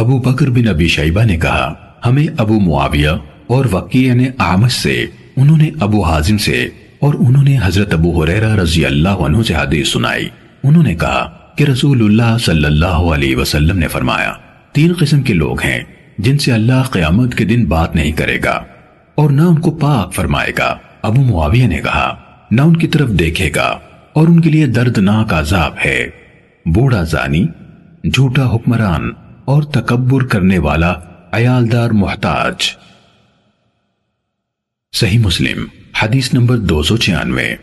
ابو بکر بن ابی شیبہ نے کہا، ہمیں ابو معاویہ اور وقیع نے آمش سے، انہوں نے ابو حازم سے اور انہوں نے حضرت ابو حریرہ رضی اللہ عنہ سے حدیث سنائی۔ انہوں نے کہا کہ رسول اللہ صلی اللہ علیہ وسلم نے فرمایا، تین قسم کے لوگ ہیں جن سے اللہ قیامت کے دن بات نہیں کرے گا اور نہ ان کو پاک فرمائے گا۔ ابو معاویہ نے کہا، نہ ان کی طرف دیکھے گا اور ان کے لیے دردناک عذاب ہے۔ بوڑھا زانی، جھوٹا حکمران اور تکبر کرنے والا عیالدار محتاج۔ صحیح مسلم حدیث نمبر دو سو چھیانوے۔